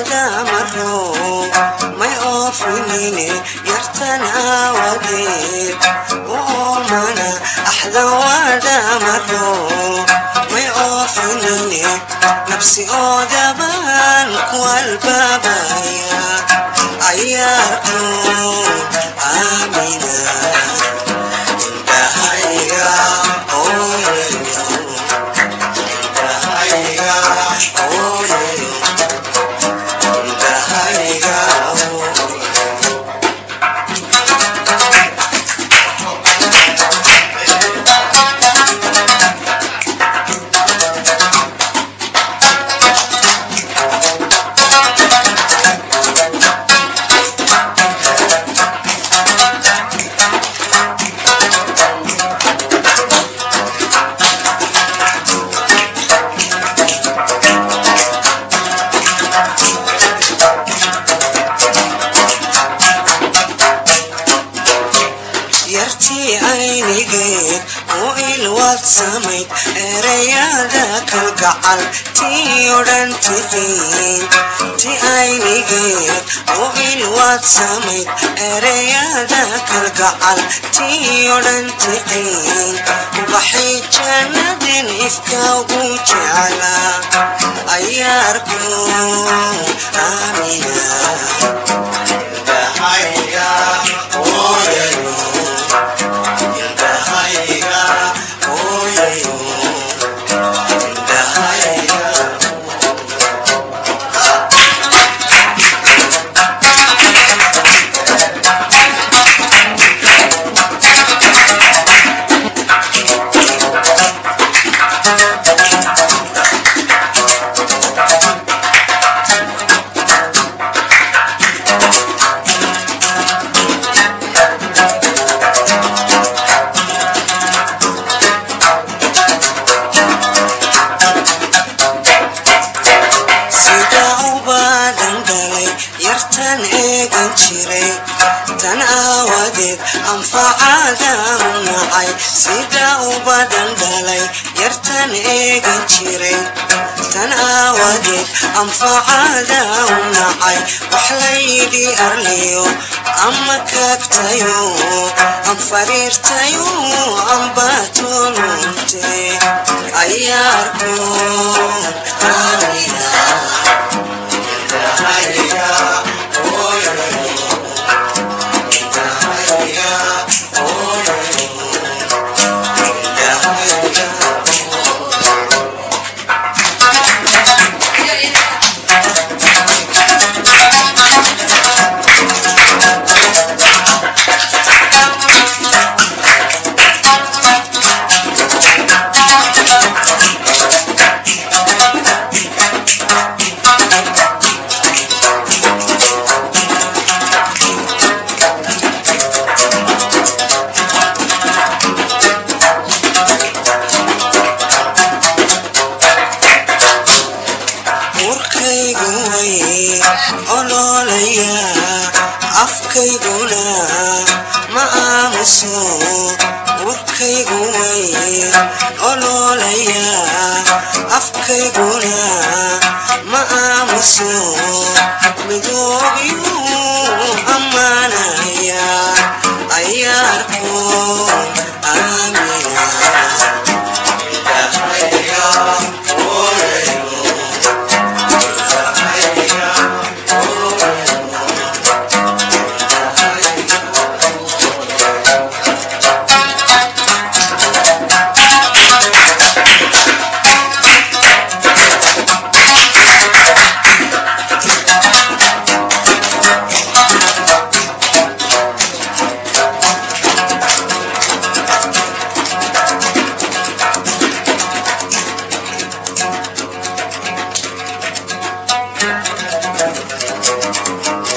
ودا مرو ما يوفيني يرتنا ودير وأمنا أحلى ودا مرو ما يوفيني نفسي أودا بالك والبابايا عيارتو آمنا make up. Yartii aynigeed u ilwaad samayd ereyada kalgacal tii odhan tiqiin ti aynigeed u ilwaad samayd ereyada kalgacal tii odhan tiqiin ubaxay jannadin ifka ugu jeclaa ayaarku aamina sida ubaadan dhalay yartan eegan jiray tan aawadeed anfacada u nacay sida ubaadan dhalay yartan eegan jiray tan aawadeed anfacada u nacay wax layidhi arliyo ama kaagtayo am fariirtayo ambaatolunte ayaarku way ololaya afkayguna ma aamuso urkaygu way ololaya afkayguna ma aamuso midoobiyu ammaanaya ayaarku うん。